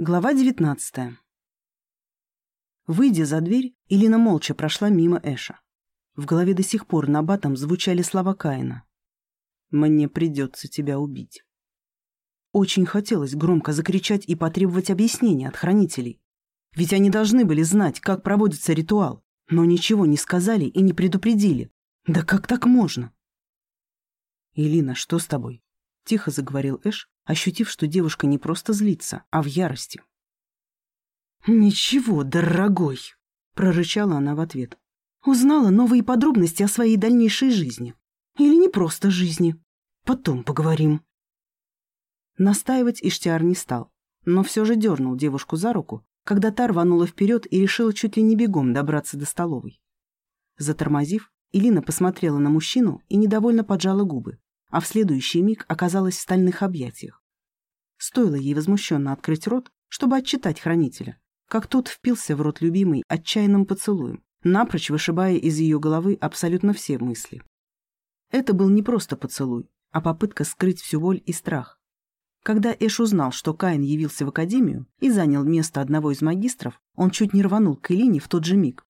Глава 19 Выйдя за дверь, Илина молча прошла мимо Эша. В голове до сих пор на батом звучали слова Каина. «Мне придется тебя убить». Очень хотелось громко закричать и потребовать объяснения от хранителей. Ведь они должны были знать, как проводится ритуал, но ничего не сказали и не предупредили. Да как так можно? «Илина, что с тобой?» — тихо заговорил Эш, ощутив, что девушка не просто злится, а в ярости. «Ничего, дорогой!» — прорычала она в ответ. «Узнала новые подробности о своей дальнейшей жизни. Или не просто жизни. Потом поговорим». Настаивать Иштиар не стал, но все же дернул девушку за руку, когда та рванула вперед и решила чуть ли не бегом добраться до столовой. Затормозив, Илина посмотрела на мужчину и недовольно поджала губы, а в следующий миг оказалась в стальных объятиях. Стоило ей возмущенно открыть рот, чтобы отчитать хранителя, как тот впился в рот любимый отчаянным поцелуем, напрочь вышибая из ее головы абсолютно все мысли. Это был не просто поцелуй, а попытка скрыть всю боль и страх. Когда Эш узнал, что Каин явился в академию и занял место одного из магистров, он чуть не рванул к Элине в тот же миг.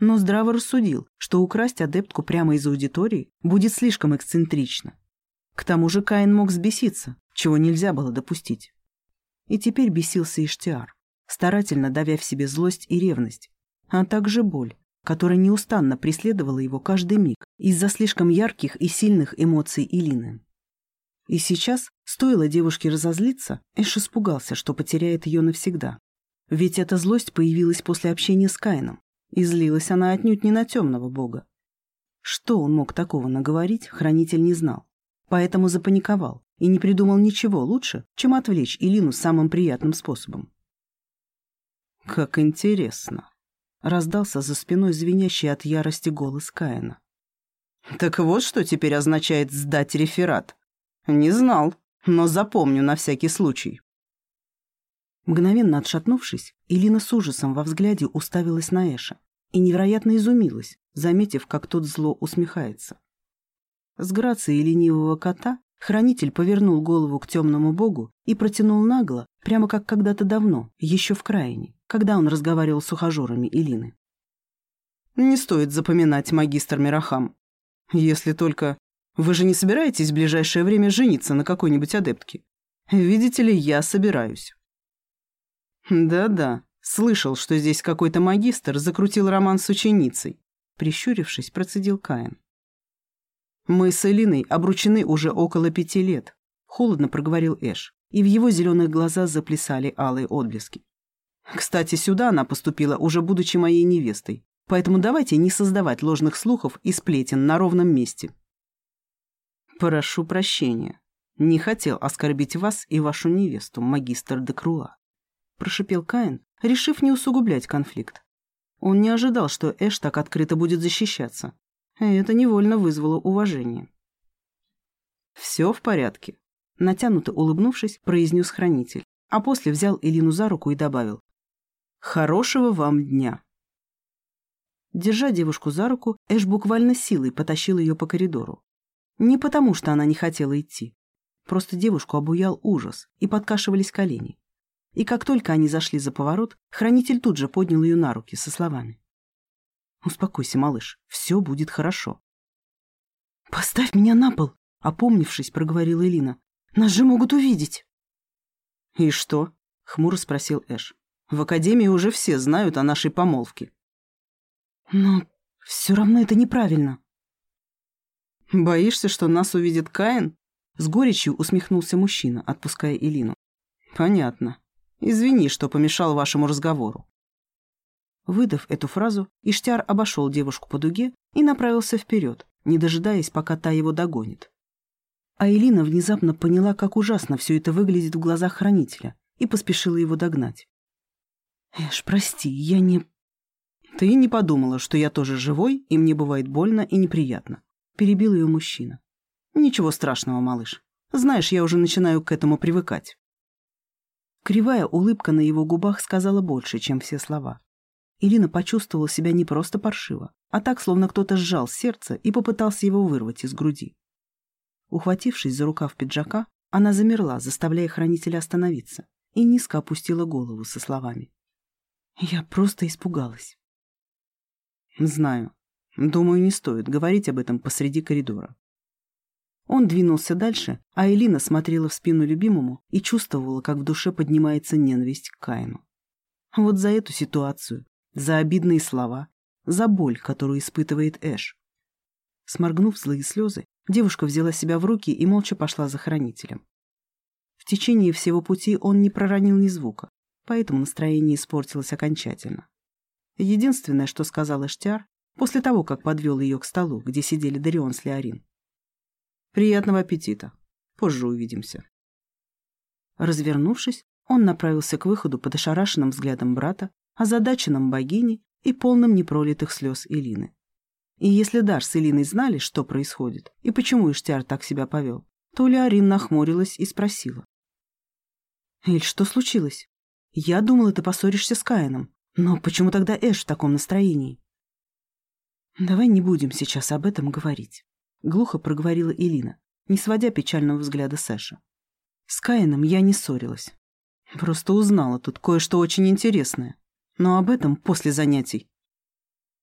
Но здраво рассудил, что украсть адептку прямо из аудитории будет слишком эксцентрично. К тому же Каин мог взбеситься, чего нельзя было допустить. И теперь бесился Иштиар, старательно давя в себе злость и ревность, а также боль, которая неустанно преследовала его каждый миг из-за слишком ярких и сильных эмоций Илины. И сейчас, стоило девушке разозлиться, Эш испугался, что потеряет ее навсегда. Ведь эта злость появилась после общения с Каином, и злилась она отнюдь не на темного бога. Что он мог такого наговорить, хранитель не знал поэтому запаниковал и не придумал ничего лучше, чем отвлечь Илину самым приятным способом. «Как интересно!» — раздался за спиной звенящий от ярости голос Каина. «Так вот что теперь означает сдать реферат. Не знал, но запомню на всякий случай». Мгновенно отшатнувшись, Илина с ужасом во взгляде уставилась на Эша и невероятно изумилась, заметив, как тот зло усмехается. С грацией ленивого кота хранитель повернул голову к темному богу и протянул нагло, прямо как когда-то давно, еще в краине, когда он разговаривал с ухажерами Илины. «Не стоит запоминать, магистр Мирахам. Если только... Вы же не собираетесь в ближайшее время жениться на какой-нибудь адептке? Видите ли, я собираюсь». «Да-да, слышал, что здесь какой-то магистр закрутил роман с ученицей», прищурившись, процедил Каин. «Мы с Элиной обручены уже около пяти лет», — холодно проговорил Эш, и в его зеленых глазах заплясали алые отблески. «Кстати, сюда она поступила, уже будучи моей невестой, поэтому давайте не создавать ложных слухов и сплетен на ровном месте». «Прошу прощения. Не хотел оскорбить вас и вашу невесту, магистр Декруа», — прошипел Каин, решив не усугублять конфликт. Он не ожидал, что Эш так открыто будет защищаться, это невольно вызвало уважение. «Все в порядке», — натянуто улыбнувшись, произнес хранитель, а после взял Элину за руку и добавил. «Хорошего вам дня». Держа девушку за руку, Эш буквально силой потащил ее по коридору. Не потому, что она не хотела идти. Просто девушку обуял ужас, и подкашивались колени. И как только они зашли за поворот, хранитель тут же поднял ее на руки со словами. Успокойся, малыш, все будет хорошо. «Поставь меня на пол!» — опомнившись, проговорила Элина. «Нас же могут увидеть!» «И что?» — хмуро спросил Эш. «В академии уже все знают о нашей помолвке». «Но все равно это неправильно». «Боишься, что нас увидит Каин?» С горечью усмехнулся мужчина, отпуская Элину. «Понятно. Извини, что помешал вашему разговору. Выдав эту фразу, Иштяр обошел девушку по дуге и направился вперед, не дожидаясь, пока та его догонит. А Элина внезапно поняла, как ужасно все это выглядит в глазах хранителя, и поспешила его догнать. «Эш, прости, я не...» «Ты не подумала, что я тоже живой, и мне бывает больно и неприятно», — перебил ее мужчина. «Ничего страшного, малыш. Знаешь, я уже начинаю к этому привыкать». Кривая улыбка на его губах сказала больше, чем все слова. Ирина почувствовала себя не просто паршиво, а так, словно кто-то сжал сердце и попытался его вырвать из груди. Ухватившись за рукав пиджака, она замерла, заставляя хранителя остановиться, и низко опустила голову со словами. «Я просто испугалась». «Знаю. Думаю, не стоит говорить об этом посреди коридора». Он двинулся дальше, а Элина смотрела в спину любимому и чувствовала, как в душе поднимается ненависть к Каину. Вот за эту ситуацию, за обидные слова, за боль, которую испытывает Эш. Сморгнув злые слезы, девушка взяла себя в руки и молча пошла за хранителем. В течение всего пути он не проронил ни звука, поэтому настроение испортилось окончательно. Единственное, что сказал Эштяр, после того, как подвел ее к столу, где сидели Дарион с Леорин. «Приятного аппетита. Позже увидимся». Развернувшись, он направился к выходу под ошарашенным взглядом брата, озадаченным богини и полным непролитых слез Илины. И если Дар с Илиной знали, что происходит и почему Иштяр так себя повел, то Леорин нахмурилась и спросила. «Эль, что случилось? Я думала, ты поссоришься с Каином. Но почему тогда Эш в таком настроении?» «Давай не будем сейчас об этом говорить», — глухо проговорила Илина, не сводя печального взгляда Сэша. «С Каином я не ссорилась. Просто узнала тут кое-что очень интересное. Но об этом после занятий».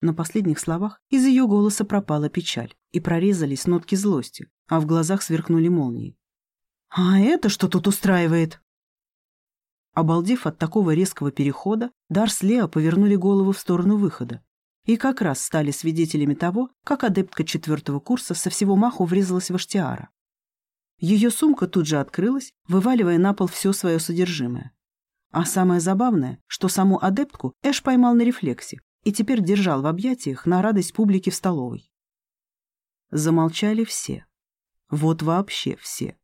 На последних словах из ее голоса пропала печаль, и прорезались нотки злости, а в глазах сверкнули молнии. «А это что тут устраивает?» Обалдев от такого резкого перехода, Дар Лео повернули голову в сторону выхода. И как раз стали свидетелями того, как адептка четвертого курса со всего маху врезалась в Аштиара. Ее сумка тут же открылась, вываливая на пол все свое содержимое. А самое забавное, что саму адептку Эш поймал на рефлексе и теперь держал в объятиях на радость публики в столовой. Замолчали все. Вот вообще все.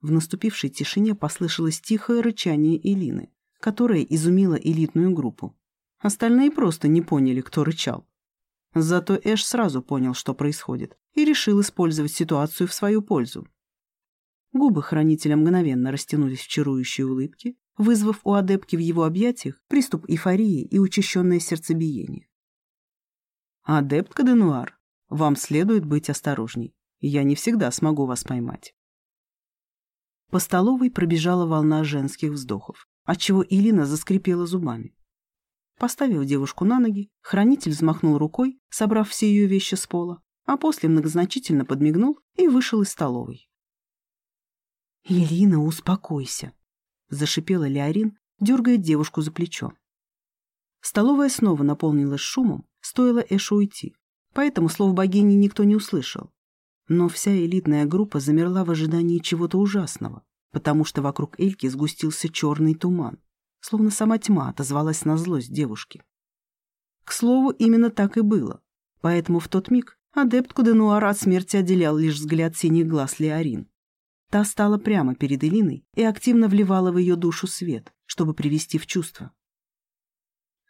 В наступившей тишине послышалось тихое рычание Элины, которое изумило элитную группу. Остальные просто не поняли, кто рычал. Зато Эш сразу понял, что происходит, и решил использовать ситуацию в свою пользу. Губы хранителя мгновенно растянулись в чарующие улыбки, вызвав у адепки в его объятиях приступ эйфории и учащенное сердцебиение. «Адептка Денуар, вам следует быть осторожней. Я не всегда смогу вас поймать». По столовой пробежала волна женских вздохов, отчего Илина заскрипела зубами. Поставив девушку на ноги, хранитель взмахнул рукой, собрав все ее вещи с пола, а после многозначительно подмигнул и вышел из столовой. «Ирина, успокойся!» — зашипела Леорин, дергая девушку за плечо. Столовая снова наполнилась шумом, стоило Эшу уйти, поэтому слов богини никто не услышал, но вся элитная группа замерла в ожидании чего-то ужасного, потому что вокруг Эльки сгустился черный туман, словно сама тьма отозвалась на злость девушки. К слову, именно так и было, поэтому в тот миг адептку Денуара от смерти отделял лишь взгляд синих глаз Леорин. Та стала прямо перед Элиной и активно вливала в ее душу свет, чтобы привести в чувство.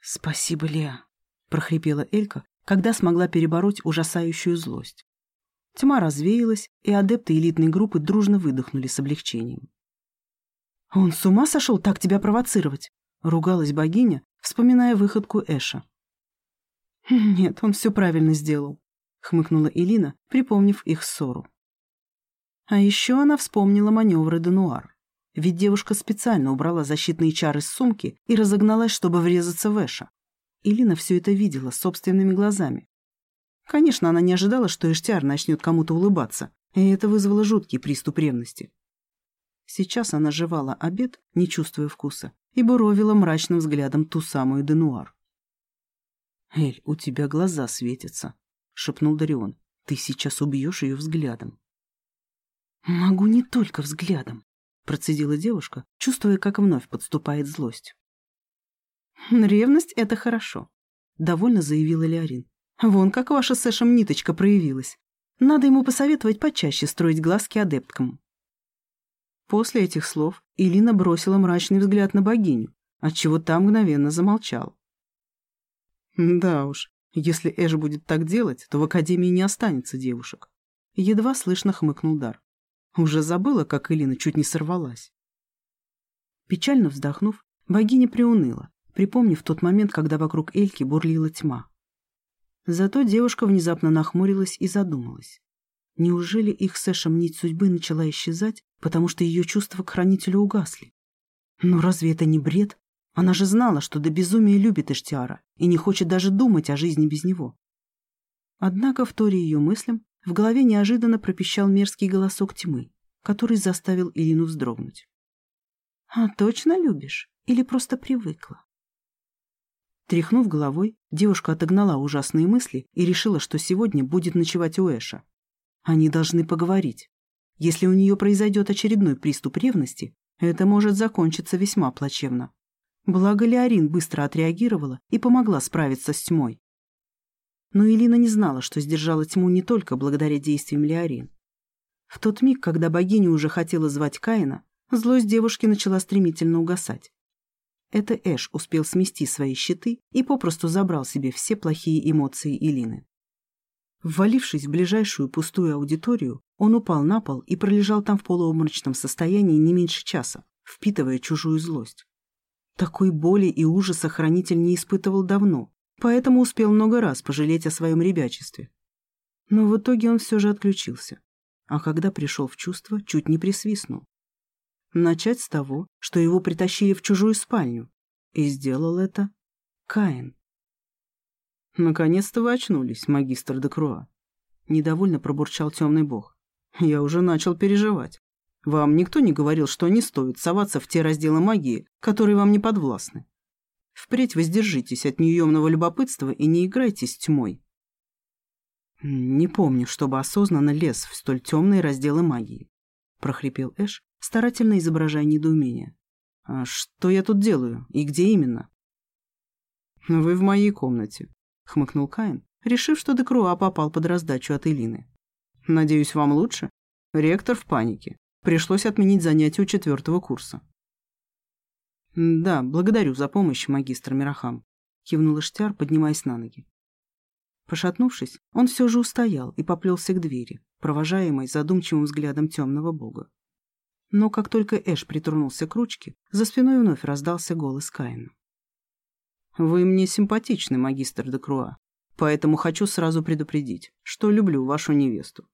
«Спасибо, Леа», — прохрипела Элька, когда смогла перебороть ужасающую злость. Тьма развеялась, и адепты элитной группы дружно выдохнули с облегчением. «Он с ума сошел так тебя провоцировать?» — ругалась богиня, вспоминая выходку Эша. «Нет, он все правильно сделал», — хмыкнула Элина, припомнив их ссору. А еще она вспомнила маневры Денуар. Ведь девушка специально убрала защитные чары с сумки и разогналась, чтобы врезаться в Эша. Элина все это видела собственными глазами. Конечно, она не ожидала, что Эштиар начнет кому-то улыбаться, и это вызвало жуткий приступ ревности. Сейчас она жевала обед, не чувствуя вкуса, и буровила мрачным взглядом ту самую Денуар. «Эль, у тебя глаза светятся», — шепнул Дарион. «Ты сейчас убьешь ее взглядом». «Могу не только взглядом», — процедила девушка, чувствуя, как вновь подступает злость. «Ревность — это хорошо», — довольно заявила Леорин. Вон как ваша с Эшем ниточка проявилась. Надо ему посоветовать почаще строить глазки адепткам. После этих слов Илина бросила мрачный взгляд на богиню, отчего та мгновенно замолчал. Да уж, если Эш будет так делать, то в Академии не останется девушек. Едва слышно хмыкнул Дар. Уже забыла, как Илина чуть не сорвалась. Печально вздохнув, богиня приуныла, припомнив тот момент, когда вокруг Эльки бурлила тьма. Зато девушка внезапно нахмурилась и задумалась. Неужели их с Эшем нить судьбы начала исчезать, потому что ее чувства к хранителю угасли? Но разве это не бред? Она же знала, что до безумия любит Иштиара и не хочет даже думать о жизни без него. Однако, в торе ее мыслям, в голове неожиданно пропищал мерзкий голосок тьмы, который заставил Ирину вздрогнуть. «А точно любишь? Или просто привыкла?» Тряхнув головой, девушка отогнала ужасные мысли и решила, что сегодня будет ночевать у Эша. Они должны поговорить. Если у нее произойдет очередной приступ ревности, это может закончиться весьма плачевно. Благо Леорин быстро отреагировала и помогла справиться с тьмой. Но Элина не знала, что сдержала тьму не только благодаря действиям Леорин. В тот миг, когда богиня уже хотела звать Каина, злость девушки начала стремительно угасать. Это Эш успел смести свои щиты и попросту забрал себе все плохие эмоции Элины. Ввалившись в ближайшую пустую аудиторию, он упал на пол и пролежал там в полуобморочном состоянии не меньше часа, впитывая чужую злость. Такой боли и ужаса хранитель не испытывал давно, поэтому успел много раз пожалеть о своем ребячестве. Но в итоге он все же отключился, а когда пришел в чувство, чуть не присвистнул. Начать с того, что его притащили в чужую спальню, и сделал это Каин. «Наконец-то вы очнулись, магистр Декруа», — недовольно пробурчал темный бог. «Я уже начал переживать. Вам никто не говорил, что не стоит соваться в те разделы магии, которые вам не подвластны. Впредь воздержитесь от неемного любопытства и не играйте с тьмой. Не помню, чтобы осознанно лез в столь темные разделы магии, прохрипел Эш, старательно изображая недоумение. А что я тут делаю и где именно? Вы в моей комнате, хмыкнул Каин, решив, что Декруа попал под раздачу от Элины. Надеюсь, вам лучше? Ректор в панике. Пришлось отменить занятия у четвертого курса. «Да, благодарю за помощь, магистр Мирахам», — кивнул Иштяр, поднимаясь на ноги. Пошатнувшись, он все же устоял и поплелся к двери, провожаемой задумчивым взглядом темного бога. Но как только Эш притронулся к ручке, за спиной вновь раздался голос Каина. «Вы мне симпатичны, магистр Декруа, поэтому хочу сразу предупредить, что люблю вашу невесту.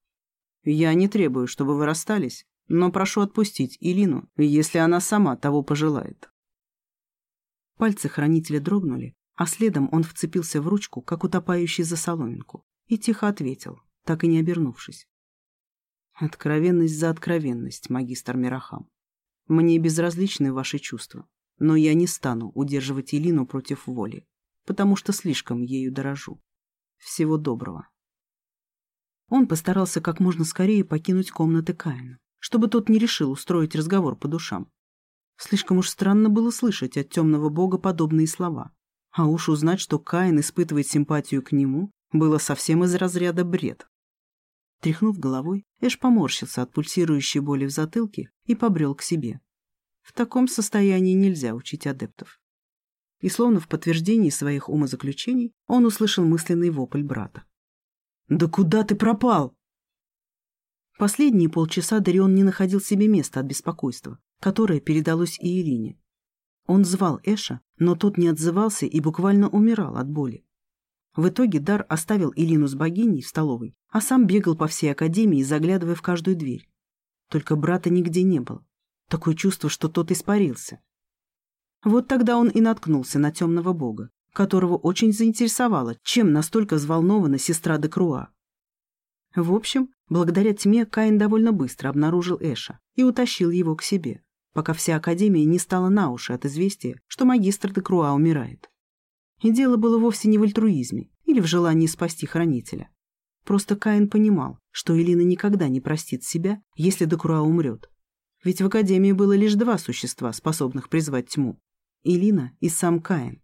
Я не требую, чтобы вы расстались, но прошу отпустить Илину, если она сама того пожелает. Пальцы хранителя дрогнули, а следом он вцепился в ручку, как утопающий за соломинку, и тихо ответил, так и не обернувшись. «Откровенность за откровенность, магистр Мирахам. Мне безразличны ваши чувства, но я не стану удерживать Илину против воли, потому что слишком ею дорожу. Всего доброго». Он постарался как можно скорее покинуть комнаты Каина чтобы тот не решил устроить разговор по душам. Слишком уж странно было слышать от темного бога подобные слова. А уж узнать, что Каин испытывает симпатию к нему, было совсем из разряда бред. Тряхнув головой, Эш поморщился от пульсирующей боли в затылке и побрел к себе. В таком состоянии нельзя учить адептов. И словно в подтверждении своих умозаключений, он услышал мысленный вопль брата. «Да куда ты пропал?» Последние полчаса Дарион не находил себе места от беспокойства, которое передалось и Ирине. Он звал Эша, но тот не отзывался и буквально умирал от боли. В итоге Дар оставил Илину с богиней в столовой, а сам бегал по всей академии, заглядывая в каждую дверь. Только брата нигде не было. Такое чувство, что тот испарился. Вот тогда он и наткнулся на темного бога, которого очень заинтересовало, чем настолько взволнована сестра Декруа. В общем, благодаря тьме Каин довольно быстро обнаружил Эша и утащил его к себе, пока вся Академия не стала на уши от известия, что магистр Декруа умирает. И дело было вовсе не в альтруизме или в желании спасти хранителя. Просто Каин понимал, что Элина никогда не простит себя, если Декруа умрет. Ведь в Академии было лишь два существа, способных призвать тьму. Элина и сам Каин.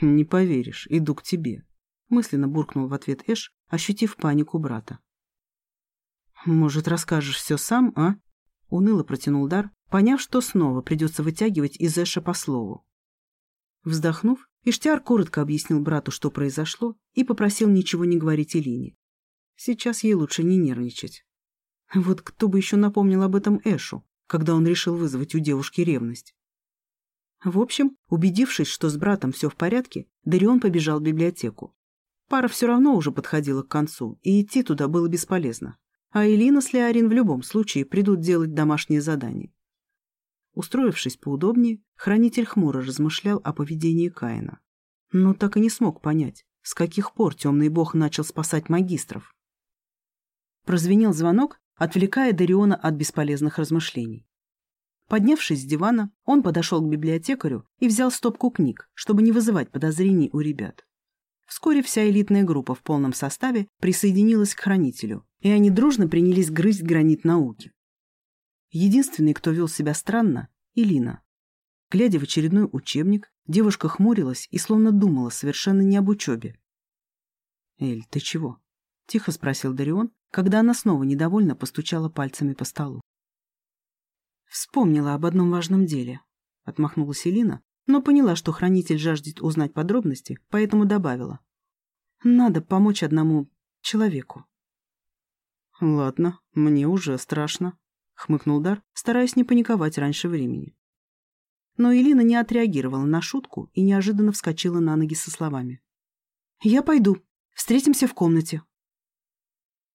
«Не поверишь, иду к тебе», — мысленно буркнул в ответ Эш, ощутив панику брата. «Может, расскажешь все сам, а?» — уныло протянул Дар, поняв, что снова придется вытягивать из Эша по слову. Вздохнув, Иштяр коротко объяснил брату, что произошло, и попросил ничего не говорить Элине. Сейчас ей лучше не нервничать. Вот кто бы еще напомнил об этом Эшу, когда он решил вызвать у девушки ревность. В общем, убедившись, что с братом все в порядке, Дарион побежал в библиотеку. Пара все равно уже подходила к концу, и идти туда было бесполезно. А Элина с Леорин в любом случае придут делать домашнее задание. Устроившись поудобнее, хранитель хмуро размышлял о поведении Каина. Но так и не смог понять, с каких пор темный бог начал спасать магистров. Прозвенел звонок, отвлекая Дариона от бесполезных размышлений. Поднявшись с дивана, он подошел к библиотекарю и взял стопку книг, чтобы не вызывать подозрений у ребят. Вскоре вся элитная группа в полном составе присоединилась к хранителю, и они дружно принялись грызть гранит науки. Единственный, кто вел себя странно — Илина. Глядя в очередной учебник, девушка хмурилась и словно думала совершенно не об учебе. «Эль, ты чего?» — тихо спросил Дарион, когда она снова недовольно постучала пальцами по столу. «Вспомнила об одном важном деле», — отмахнулась Элина, но поняла, что хранитель жаждет узнать подробности, поэтому добавила. «Надо помочь одному человеку». «Ладно, мне уже страшно», — хмыкнул Дар, стараясь не паниковать раньше времени. Но Элина не отреагировала на шутку и неожиданно вскочила на ноги со словами. «Я пойду. Встретимся в комнате».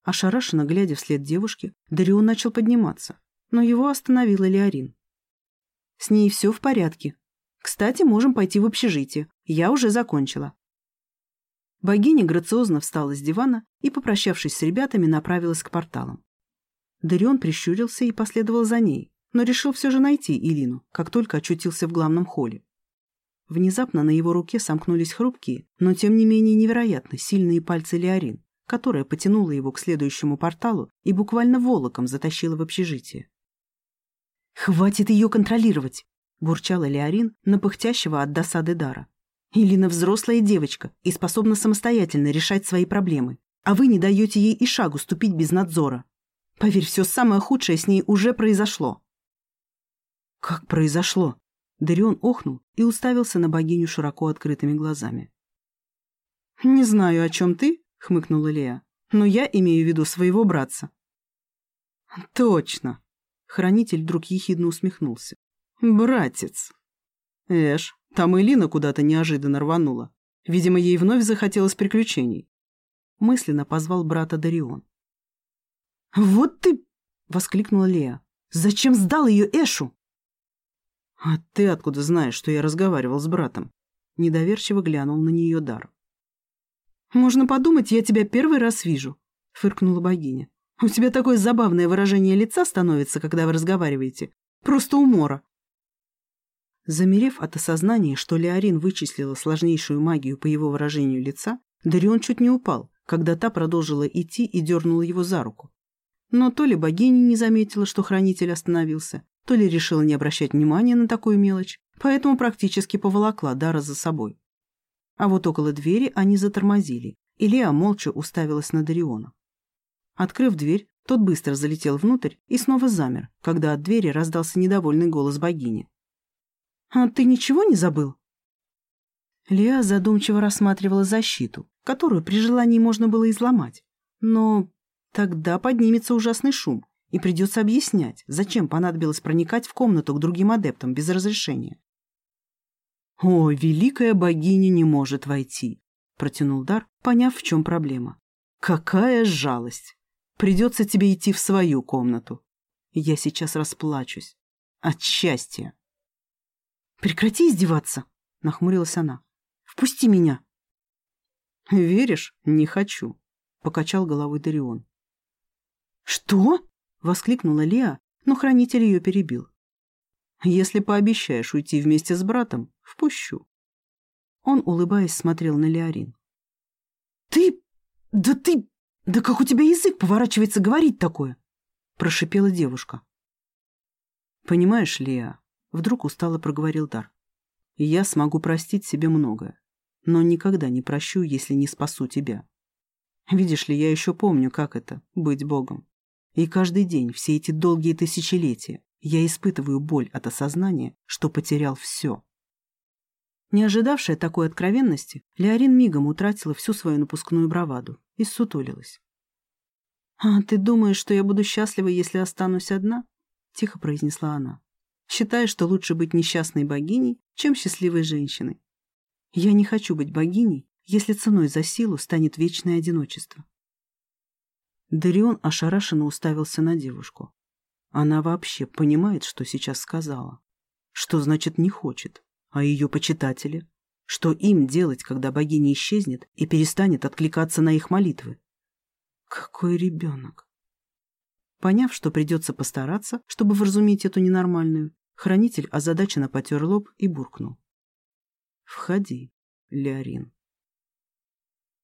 Ошарашенно глядя вслед девушке, Дарион начал подниматься, но его остановила Леорин. «С ней все в порядке. Кстати, можем пойти в общежитие. Я уже закончила». Богиня грациозно встала с дивана и, попрощавшись с ребятами, направилась к порталам. Дарион прищурился и последовал за ней, но решил все же найти Илину, как только очутился в главном холле. Внезапно на его руке сомкнулись хрупкие, но тем не менее невероятно сильные пальцы Леорин которая потянула его к следующему порталу и буквально волоком затащила в общежитие. «Хватит ее контролировать!» — бурчала Леорин на пыхтящего от досады Дара. «Илина взрослая девочка и способна самостоятельно решать свои проблемы, а вы не даете ей и шагу ступить без надзора. Поверь, все самое худшее с ней уже произошло». «Как произошло?» Дарион охнул и уставился на богиню широко открытыми глазами. «Не знаю, о чем ты, — хмыкнула Лея. «Но я имею в виду своего братца». «Точно!» — хранитель вдруг ехидно усмехнулся. «Братец!» «Эш, там Элина куда-то неожиданно рванула. Видимо, ей вновь захотелось приключений». Мысленно позвал брата Дарион. «Вот ты!» — воскликнула Лея. «Зачем сдал ее Эшу?» «А ты откуда знаешь, что я разговаривал с братом?» Недоверчиво глянул на нее Дар. «Можно подумать, я тебя первый раз вижу», — фыркнула богиня. «У тебя такое забавное выражение лица становится, когда вы разговариваете. Просто умора». Замерев от осознания, что Леорин вычислила сложнейшую магию по его выражению лица, Дарион чуть не упал, когда та продолжила идти и дернула его за руку. Но то ли богиня не заметила, что хранитель остановился, то ли решила не обращать внимания на такую мелочь, поэтому практически поволокла Дара за собой. А вот около двери они затормозили, и Леа молча уставилась на Дариона. Открыв дверь, тот быстро залетел внутрь и снова замер, когда от двери раздался недовольный голос богини. «А ты ничего не забыл?» Леа задумчиво рассматривала защиту, которую при желании можно было изломать. Но тогда поднимется ужасный шум, и придется объяснять, зачем понадобилось проникать в комнату к другим адептам без разрешения. «О, великая богиня не может войти», — протянул Дар, поняв, в чем проблема. «Какая жалость! Придется тебе идти в свою комнату. Я сейчас расплачусь. От счастья!» «Прекрати издеваться!» — нахмурилась она. «Впусти меня!» «Веришь? Не хочу», — покачал головой Дарион. «Что?» — воскликнула Леа, но хранитель ее перебил. «Если пообещаешь уйти вместе с братом, Впущу. Он, улыбаясь, смотрел на Леорин. «Ты... да ты... да как у тебя язык поворачивается говорить такое?» Прошипела девушка. «Понимаешь, Леа, вдруг устало проговорил Дар. Я смогу простить себе многое, но никогда не прощу, если не спасу тебя. Видишь ли, я еще помню, как это — быть Богом. И каждый день, все эти долгие тысячелетия, я испытываю боль от осознания, что потерял все. Не ожидавшая такой откровенности, Леорин мигом утратила всю свою напускную браваду и ссутулилась. «А ты думаешь, что я буду счастлива, если останусь одна?» — тихо произнесла она. «Считаешь, что лучше быть несчастной богиней, чем счастливой женщиной. Я не хочу быть богиней, если ценой за силу станет вечное одиночество». Дарион ошарашенно уставился на девушку. Она вообще понимает, что сейчас сказала. Что значит «не хочет»? А ее почитатели? Что им делать, когда богиня исчезнет и перестанет откликаться на их молитвы? Какой ребенок? Поняв, что придется постараться, чтобы вразумить эту ненормальную, хранитель озадаченно потер лоб и буркнул. «Входи, Леорин».